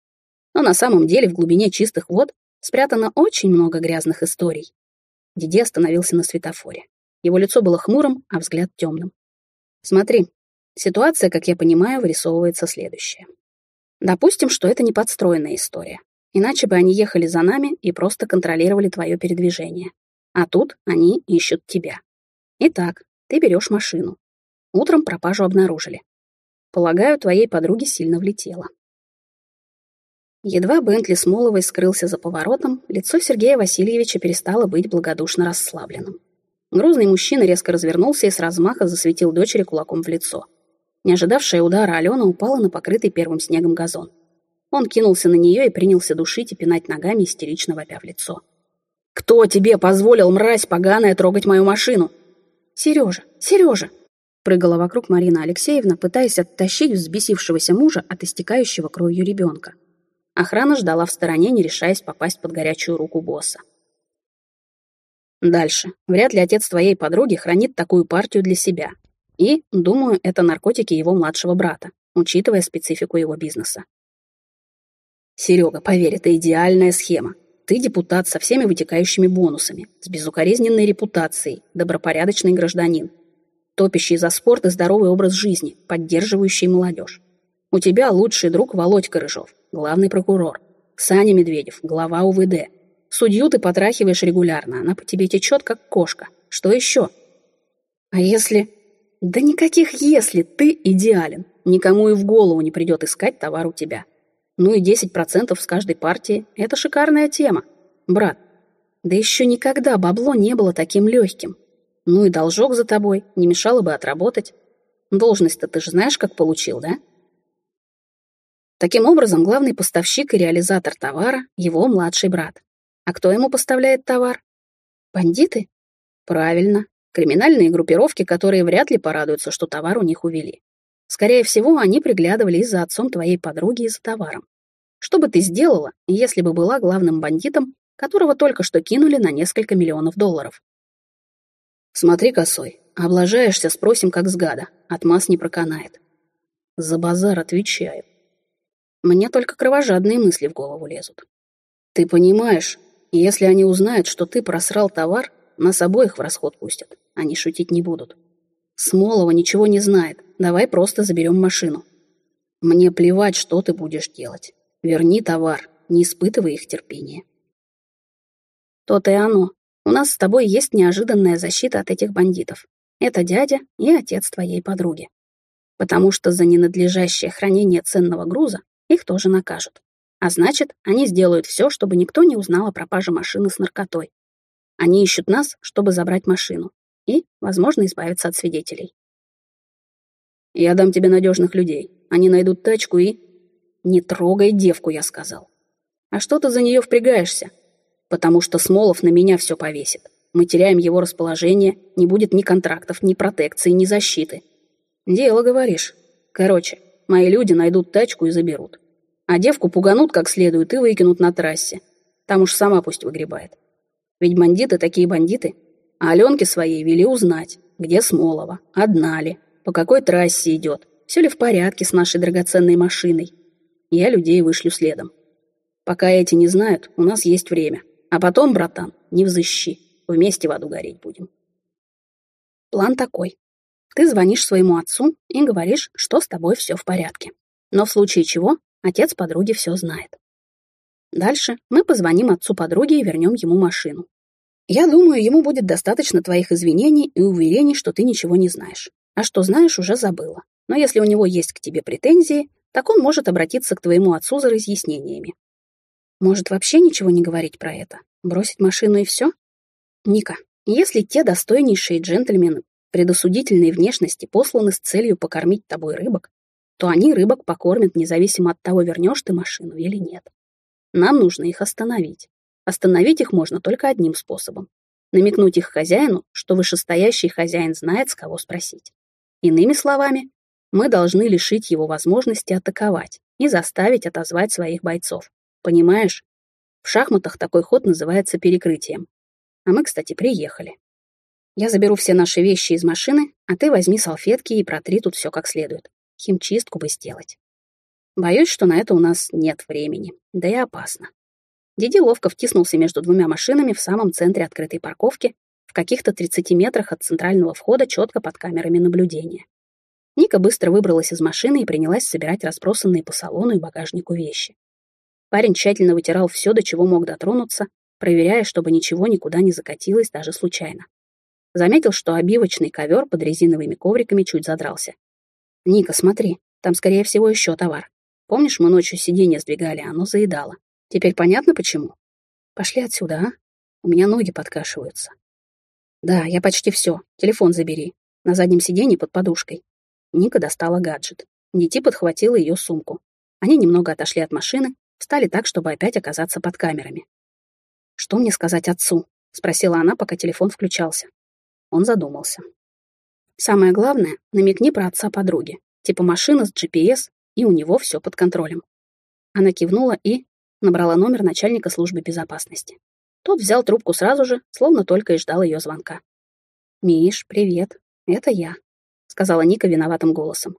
Но на самом деле в глубине чистых вод спрятано очень много грязных историй. Диди остановился на светофоре. Его лицо было хмурым, а взгляд темным. «Смотри, ситуация, как я понимаю, вырисовывается следующая. Допустим, что это не подстроенная история. Иначе бы они ехали за нами и просто контролировали твое передвижение. А тут они ищут тебя. Итак, ты берешь машину. Утром пропажу обнаружили. Полагаю, твоей подруге сильно влетело. Едва Бентли Смоловой скрылся за поворотом, лицо Сергея Васильевича перестало быть благодушно расслабленным. Грузный мужчина резко развернулся и с размаха засветил дочери кулаком в лицо. Не ожидавшая удара Алена упала на покрытый первым снегом газон. Он кинулся на нее и принялся душить и пинать ногами, истерично вопя в лицо. «Кто тебе позволил, мразь поганая, трогать мою машину?» «Сережа! Сережа!» Прыгала вокруг Марина Алексеевна, пытаясь оттащить взбесившегося мужа от истекающего кровью ребенка. Охрана ждала в стороне, не решаясь попасть под горячую руку босса. Дальше. Вряд ли отец твоей подруги хранит такую партию для себя. И, думаю, это наркотики его младшего брата, учитывая специфику его бизнеса. Серега, поверь, это идеальная схема. Ты депутат со всеми вытекающими бонусами, с безукоризненной репутацией, добропорядочный гражданин, топящий за спорт и здоровый образ жизни, поддерживающий молодежь. У тебя лучший друг Володька Рыжов, главный прокурор. Саня Медведев, глава УВД. Судью ты потрахиваешь регулярно, она по тебе течет, как кошка. Что еще? А если... Да никаких «если», ты идеален. Никому и в голову не придет искать товар у тебя. Ну и 10% с каждой партии — это шикарная тема. Брат, да еще никогда бабло не было таким легким. Ну и должок за тобой, не мешало бы отработать. Должность-то ты же знаешь, как получил, да? Таким образом, главный поставщик и реализатор товара — его младший брат. А кто ему поставляет товар? Бандиты? Правильно. Криминальные группировки, которые вряд ли порадуются, что товар у них увели. Скорее всего, они приглядывали за отцом твоей подруги, и за товаром. Что бы ты сделала, если бы была главным бандитом, которого только что кинули на несколько миллионов долларов? Смотри, косой, облажаешься, спросим, как с гада. Отмаз не проканает. За базар отвечаю. Мне только кровожадные мысли в голову лезут. Ты понимаешь, если они узнают, что ты просрал товар, нас обоих в расход пустят. Они шутить не будут. Смолова ничего не знает. Давай просто заберем машину. Мне плевать, что ты будешь делать. Верни товар, не испытывай их терпения. То-то и оно. У нас с тобой есть неожиданная защита от этих бандитов. Это дядя и отец твоей подруги. Потому что за ненадлежащее хранение ценного груза их тоже накажут. А значит, они сделают все, чтобы никто не узнал о пропаже машины с наркотой. Они ищут нас, чтобы забрать машину. И, возможно, избавиться от свидетелей. Я дам тебе надежных людей. Они найдут тачку и... Не трогай девку, я сказал. А что ты за нее впрягаешься? Потому что Смолов на меня все повесит. Мы теряем его расположение, не будет ни контрактов, ни протекции, ни защиты. Дело, говоришь. Короче, мои люди найдут тачку и заберут. А девку пуганут как следует и выкинут на трассе. Там уж сама пусть выгребает. Ведь бандиты такие бандиты. А Аленке своей вели узнать, где Смолова, одна ли, по какой трассе идет, все ли в порядке с нашей драгоценной машиной. Я людей вышлю следом. Пока эти не знают, у нас есть время. А потом, братан, не взыщи. Вместе в аду гореть будем. План такой. Ты звонишь своему отцу и говоришь, что с тобой все в порядке. Но в случае чего Отец подруги все знает. Дальше мы позвоним отцу подруги и вернем ему машину. Я думаю, ему будет достаточно твоих извинений и уверений, что ты ничего не знаешь. А что знаешь, уже забыла. Но если у него есть к тебе претензии, так он может обратиться к твоему отцу за разъяснениями. Может, вообще ничего не говорить про это? Бросить машину и все? Ника, если те достойнейшие джентльмены предосудительной внешности посланы с целью покормить тобой рыбок, то они рыбок покормят, независимо от того, вернешь ты машину или нет. Нам нужно их остановить. Остановить их можно только одним способом. Намекнуть их хозяину, что вышестоящий хозяин знает, с кого спросить. Иными словами, мы должны лишить его возможности атаковать и заставить отозвать своих бойцов. Понимаешь? В шахматах такой ход называется перекрытием. А мы, кстати, приехали. Я заберу все наши вещи из машины, а ты возьми салфетки и протри тут все как следует химчистку бы сделать. Боюсь, что на это у нас нет времени, да и опасно. Диди ловко втиснулся между двумя машинами в самом центре открытой парковки, в каких-то 30 метрах от центрального входа, четко под камерами наблюдения. Ника быстро выбралась из машины и принялась собирать разбросанные по салону и багажнику вещи. Парень тщательно вытирал все, до чего мог дотронуться, проверяя, чтобы ничего никуда не закатилось даже случайно. Заметил, что обивочный ковер под резиновыми ковриками чуть задрался, «Ника, смотри, там, скорее всего, еще товар. Помнишь, мы ночью сиденье сдвигали, а оно заедало. Теперь понятно, почему? Пошли отсюда, а? У меня ноги подкашиваются». «Да, я почти все. Телефон забери. На заднем сиденье под подушкой». Ника достала гаджет. Дити подхватила ее сумку. Они немного отошли от машины, встали так, чтобы опять оказаться под камерами. «Что мне сказать отцу?» — спросила она, пока телефон включался. Он задумался. Самое главное, намекни про отца подруги. Типа машина с GPS, и у него все под контролем. Она кивнула и набрала номер начальника службы безопасности. Тот взял трубку сразу же, словно только и ждал ее звонка. «Миш, привет. Это я», — сказала Ника виноватым голосом.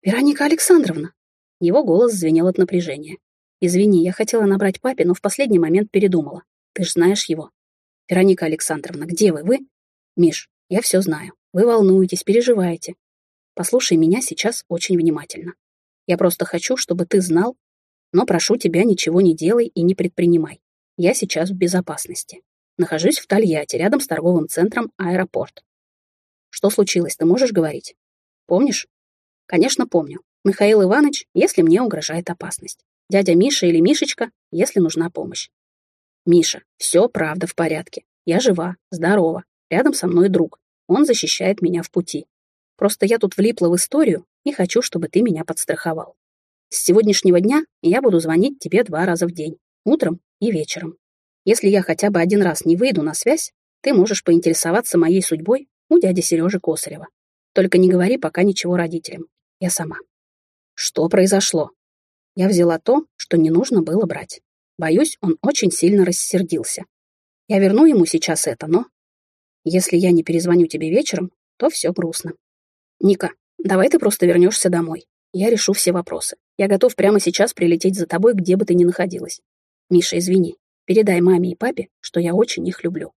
«Вероника Александровна!» Его голос звенел от напряжения. «Извини, я хотела набрать папе, но в последний момент передумала. Ты ж знаешь его». «Вероника Александровна, где вы? Вы?» «Миш, я все знаю. Вы волнуетесь, переживаете. Послушай меня сейчас очень внимательно. Я просто хочу, чтобы ты знал, но прошу тебя, ничего не делай и не предпринимай. Я сейчас в безопасности. Нахожусь в Тольятти, рядом с торговым центром аэропорт. Что случилось, ты можешь говорить? Помнишь? Конечно, помню. Михаил Иванович, если мне угрожает опасность. Дядя Миша или Мишечка, если нужна помощь. Миша, все правда в порядке. Я жива, здорова. Рядом со мной друг. Он защищает меня в пути. Просто я тут влипла в историю и хочу, чтобы ты меня подстраховал. С сегодняшнего дня я буду звонить тебе два раза в день, утром и вечером. Если я хотя бы один раз не выйду на связь, ты можешь поинтересоваться моей судьбой у дяди Сережи Косарева. Только не говори пока ничего родителям. Я сама. Что произошло? Я взяла то, что не нужно было брать. Боюсь, он очень сильно рассердился. Я верну ему сейчас это, но... Если я не перезвоню тебе вечером, то все грустно. Ника, давай ты просто вернешься домой. Я решу все вопросы. Я готов прямо сейчас прилететь за тобой, где бы ты ни находилась. Миша, извини. Передай маме и папе, что я очень их люблю.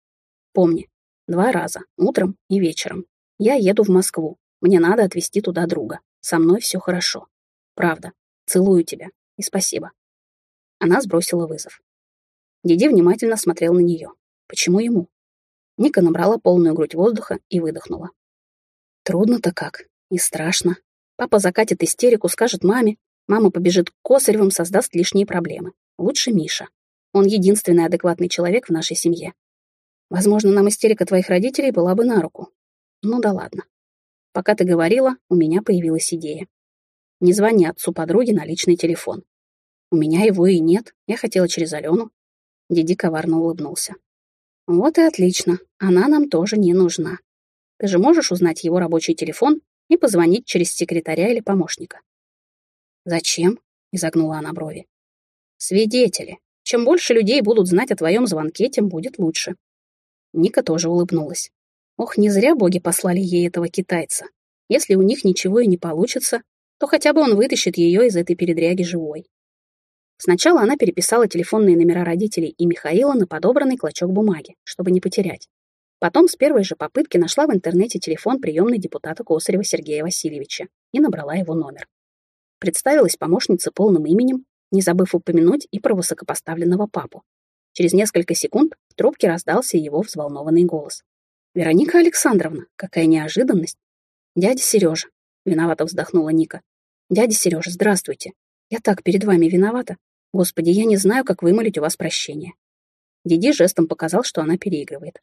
Помни, два раза, утром и вечером. Я еду в Москву. Мне надо отвезти туда друга. Со мной все хорошо. Правда. Целую тебя и спасибо. Она сбросила вызов. Диди внимательно смотрел на нее. Почему ему? Ника набрала полную грудь воздуха и выдохнула. Трудно-то как. И страшно. Папа закатит истерику, скажет маме. Мама побежит к Косаревым, создаст лишние проблемы. Лучше Миша. Он единственный адекватный человек в нашей семье. Возможно, нам истерика твоих родителей была бы на руку. Ну да ладно. Пока ты говорила, у меня появилась идея. Не звони отцу подруги на личный телефон. У меня его и нет, я хотела через Алену. Диди коварно улыбнулся. Вот и отлично, она нам тоже не нужна. Ты же можешь узнать его рабочий телефон и позвонить через секретаря или помощника. Зачем? Изогнула она брови. Свидетели. Чем больше людей будут знать о твоем звонке, тем будет лучше. Ника тоже улыбнулась. Ох, не зря боги послали ей этого китайца. Если у них ничего и не получится, то хотя бы он вытащит ее из этой передряги живой. Сначала она переписала телефонные номера родителей и Михаила на подобранный клочок бумаги, чтобы не потерять. Потом с первой же попытки нашла в интернете телефон приемной депутата Косарева Сергея Васильевича и набрала его номер. Представилась помощнице полным именем, не забыв упомянуть и про высокопоставленного папу. Через несколько секунд в трубке раздался его взволнованный голос. «Вероника Александровна, какая неожиданность!» «Дядя Сережа», — виновато вздохнула Ника. «Дядя Сережа, здравствуйте. Я так перед вами виновата. Господи, я не знаю, как вымолить у вас прощение». Диди жестом показал, что она переигрывает.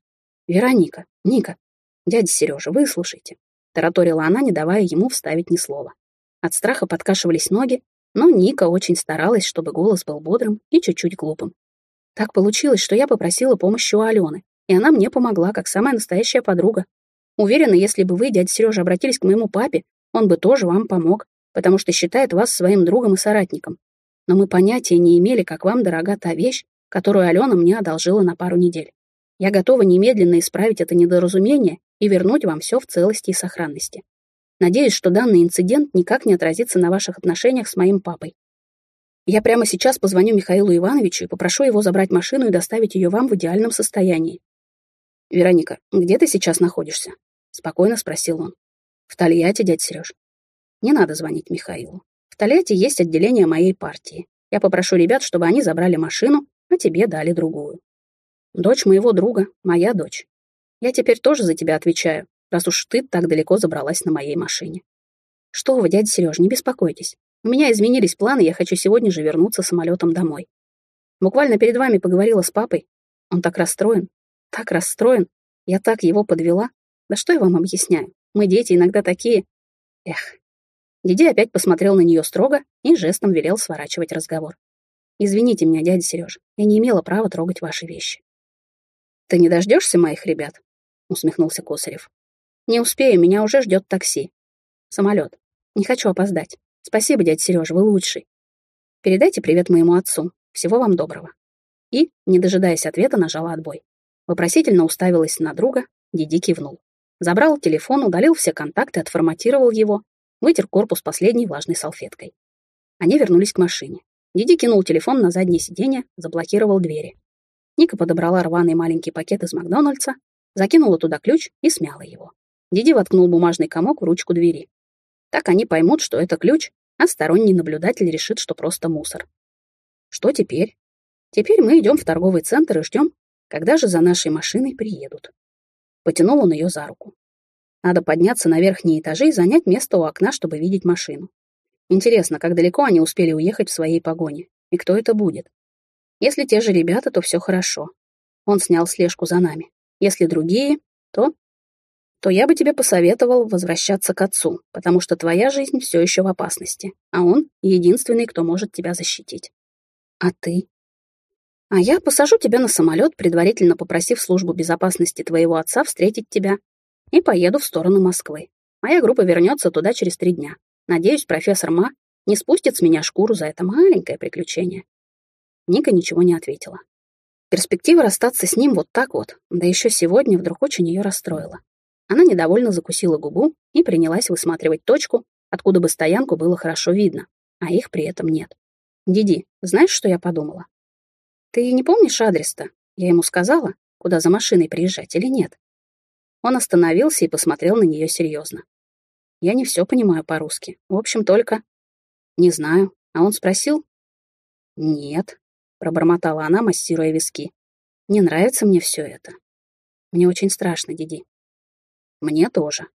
«Вероника, Ника, дядя Сережа, выслушайте», — тараторила она, не давая ему вставить ни слова. От страха подкашивались ноги, но Ника очень старалась, чтобы голос был бодрым и чуть-чуть глупым. Так получилось, что я попросила помощи у Алены, и она мне помогла, как самая настоящая подруга. Уверена, если бы вы, дядя Сережа, обратились к моему папе, он бы тоже вам помог, потому что считает вас своим другом и соратником. Но мы понятия не имели, как вам дорога та вещь, которую Алена мне одолжила на пару недель. Я готова немедленно исправить это недоразумение и вернуть вам все в целости и сохранности. Надеюсь, что данный инцидент никак не отразится на ваших отношениях с моим папой. Я прямо сейчас позвоню Михаилу Ивановичу и попрошу его забрать машину и доставить ее вам в идеальном состоянии. «Вероника, где ты сейчас находишься?» — спокойно спросил он. «В Тольятти, дядь Сереж». «Не надо звонить Михаилу. В Тольятти есть отделение моей партии. Я попрошу ребят, чтобы они забрали машину, а тебе дали другую. Дочь моего друга, моя дочь. Я теперь тоже за тебя отвечаю, раз уж ты так далеко забралась на моей машине. Что вы, дядя Сереж, не беспокойтесь. У меня изменились планы, я хочу сегодня же вернуться самолетом домой. Буквально перед вами поговорила с папой. Он так расстроен, так расстроен. Я так его подвела. Да что я вам объясняю? Мы дети иногда такие... Эх. Диди опять посмотрел на нее строго и жестом велел сворачивать разговор. «Извините меня, дядя Сереж, я не имела права трогать ваши вещи». «Ты не дождешься моих ребят?» — усмехнулся Косарев. «Не успею, меня уже ждет такси. Самолет. Не хочу опоздать. Спасибо, дядя Сережа, вы лучший. Передайте привет моему отцу. Всего вам доброго». И, не дожидаясь ответа, нажала отбой. Вопросительно уставилась на друга, Диди кивнул. Забрал телефон, удалил все контакты, отформатировал его, вытер корпус последней влажной салфеткой. Они вернулись к машине. Диди кинул телефон на заднее сиденье, заблокировал двери. Ника подобрала рваный маленький пакет из Макдональдса, закинула туда ключ и смяла его. Диди воткнул бумажный комок в ручку двери. Так они поймут, что это ключ, а сторонний наблюдатель решит, что просто мусор. Что теперь? Теперь мы идем в торговый центр и ждем, когда же за нашей машиной приедут. Потянул он ее за руку. Надо подняться на верхние этажи и занять место у окна, чтобы видеть машину. Интересно, как далеко они успели уехать в своей погоне? И кто это будет? Если те же ребята, то все хорошо. Он снял слежку за нами. Если другие, то... То я бы тебе посоветовал возвращаться к отцу, потому что твоя жизнь все еще в опасности, а он — единственный, кто может тебя защитить. А ты? А я посажу тебя на самолет, предварительно попросив службу безопасности твоего отца встретить тебя, и поеду в сторону Москвы. Моя группа вернется туда через три дня. Надеюсь, профессор Ма Не спустит с меня шкуру за это маленькое приключение. Ника ничего не ответила. Перспектива расстаться с ним вот так вот, да еще сегодня, вдруг очень ее расстроила. Она недовольно закусила губу и принялась высматривать точку, откуда бы стоянку было хорошо видно, а их при этом нет. «Диди, знаешь, что я подумала?» «Ты не помнишь адрес-то? Я ему сказала, куда за машиной приезжать или нет?» Он остановился и посмотрел на нее серьезно. «Я не все понимаю по-русски. В общем, только...» «Не знаю. А он спросил?» «Нет», — пробормотала она, массируя виски. «Не нравится мне все это. Мне очень страшно, Диди». «Мне тоже.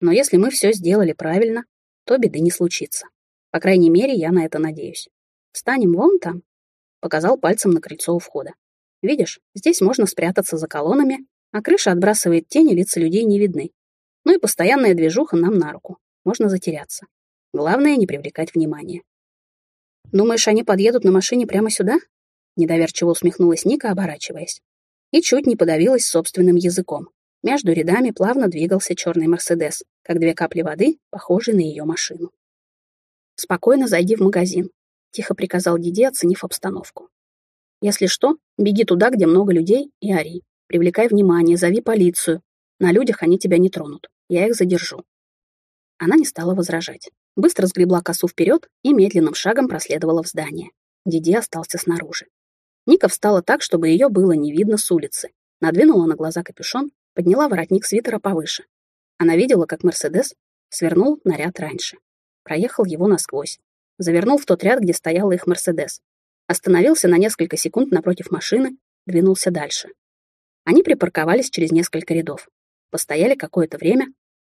Но если мы все сделали правильно, то беды не случится. По крайней мере, я на это надеюсь. Встанем вон там», — показал пальцем на крыльцо у входа. «Видишь, здесь можно спрятаться за колоннами, а крыша отбрасывает тени, лица людей не видны. Ну и постоянная движуха нам на руку. Можно затеряться. Главное, не привлекать внимания. «Думаешь, они подъедут на машине прямо сюда?» Недоверчиво усмехнулась Ника, оборачиваясь. И чуть не подавилась собственным языком. Между рядами плавно двигался черный Мерседес, как две капли воды, похожие на ее машину. «Спокойно зайди в магазин», — тихо приказал Диди, оценив обстановку. «Если что, беги туда, где много людей, и ори. Привлекай внимание, зови полицию. На людях они тебя не тронут. Я их задержу». Она не стала возражать. Быстро сгребла косу вперед и медленным шагом проследовала в здание. Диди остался снаружи. Ника встала так, чтобы ее было не видно с улицы. Надвинула на глаза капюшон, подняла воротник свитера повыше. Она видела, как Мерседес свернул на ряд раньше. Проехал его насквозь. Завернул в тот ряд, где стоял их Мерседес. Остановился на несколько секунд напротив машины, двинулся дальше. Они припарковались через несколько рядов. Постояли какое-то время,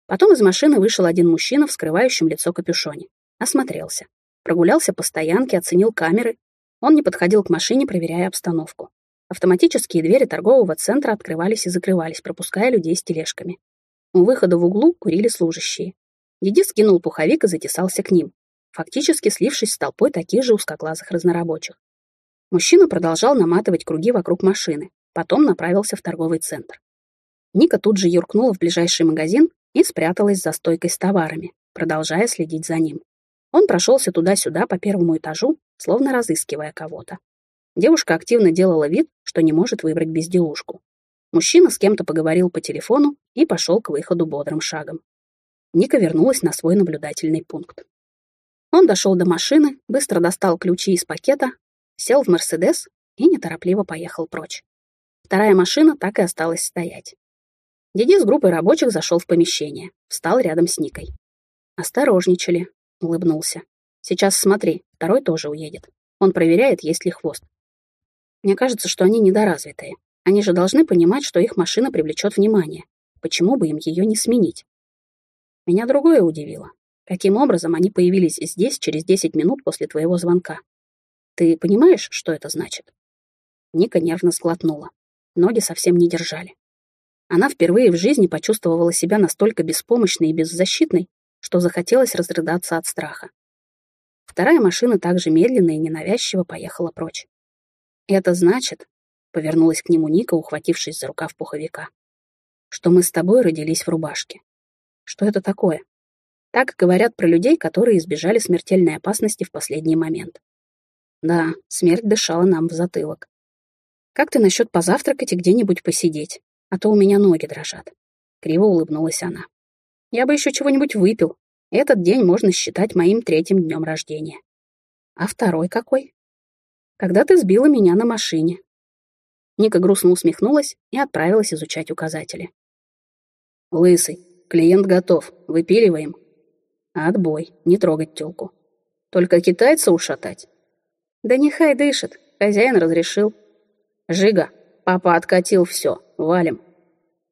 Потом из машины вышел один мужчина в скрывающем лицо капюшоне. Осмотрелся. Прогулялся по стоянке, оценил камеры. Он не подходил к машине, проверяя обстановку. Автоматические двери торгового центра открывались и закрывались, пропуская людей с тележками. У выхода в углу курили служащие. Диди скинул пуховик и затесался к ним, фактически слившись с толпой таких же узкоглазых разнорабочих. Мужчина продолжал наматывать круги вокруг машины, потом направился в торговый центр. Ника тут же юркнула в ближайший магазин и спряталась за стойкой с товарами, продолжая следить за ним. Он прошелся туда-сюда по первому этажу, словно разыскивая кого-то. Девушка активно делала вид, что не может выбрать безделушку. Мужчина с кем-то поговорил по телефону и пошел к выходу бодрым шагом. Ника вернулась на свой наблюдательный пункт. Он дошел до машины, быстро достал ключи из пакета, сел в «Мерседес» и неторопливо поехал прочь. Вторая машина так и осталась стоять. Диди с группой рабочих зашел в помещение, встал рядом с Никой. «Осторожничали», — улыбнулся. «Сейчас смотри, второй тоже уедет. Он проверяет, есть ли хвост. Мне кажется, что они недоразвитые. Они же должны понимать, что их машина привлечет внимание. Почему бы им ее не сменить? Меня другое удивило. Каким образом они появились здесь через 10 минут после твоего звонка? Ты понимаешь, что это значит? Ника нервно сглотнула. Ноги совсем не держали. Она впервые в жизни почувствовала себя настолько беспомощной и беззащитной, что захотелось разрыдаться от страха. Вторая машина также медленно и ненавязчиво поехала прочь. «Это значит», — повернулась к нему Ника, ухватившись за рукав пуховика, «что мы с тобой родились в рубашке. Что это такое?» Так говорят про людей, которые избежали смертельной опасности в последний момент. Да, смерть дышала нам в затылок. Как ты насчет позавтракать и где-нибудь посидеть? а то у меня ноги дрожат. Криво улыбнулась она. Я бы еще чего-нибудь выпил. Этот день можно считать моим третьим днем рождения. А второй какой? Когда ты сбила меня на машине. Ника грустно усмехнулась и отправилась изучать указатели. Лысый, клиент готов, выпиливаем. Отбой, не трогать тёлку. Только китайца ушатать. Да нехай дышит, хозяин разрешил. Жига, папа откатил все, Валим».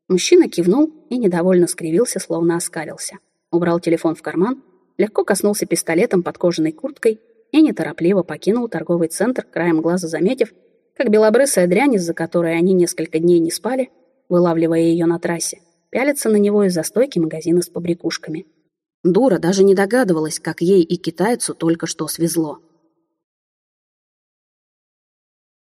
Мужчина кивнул и недовольно скривился, словно оскалился. Убрал телефон в карман, легко коснулся пистолетом под кожаной курткой и неторопливо покинул торговый центр, краем глаза заметив, как белобрысая дрянь, из-за которой они несколько дней не спали, вылавливая ее на трассе, пялится на него из-за стойки магазина с побрякушками. Дура даже не догадывалась, как ей и китайцу только что свезло.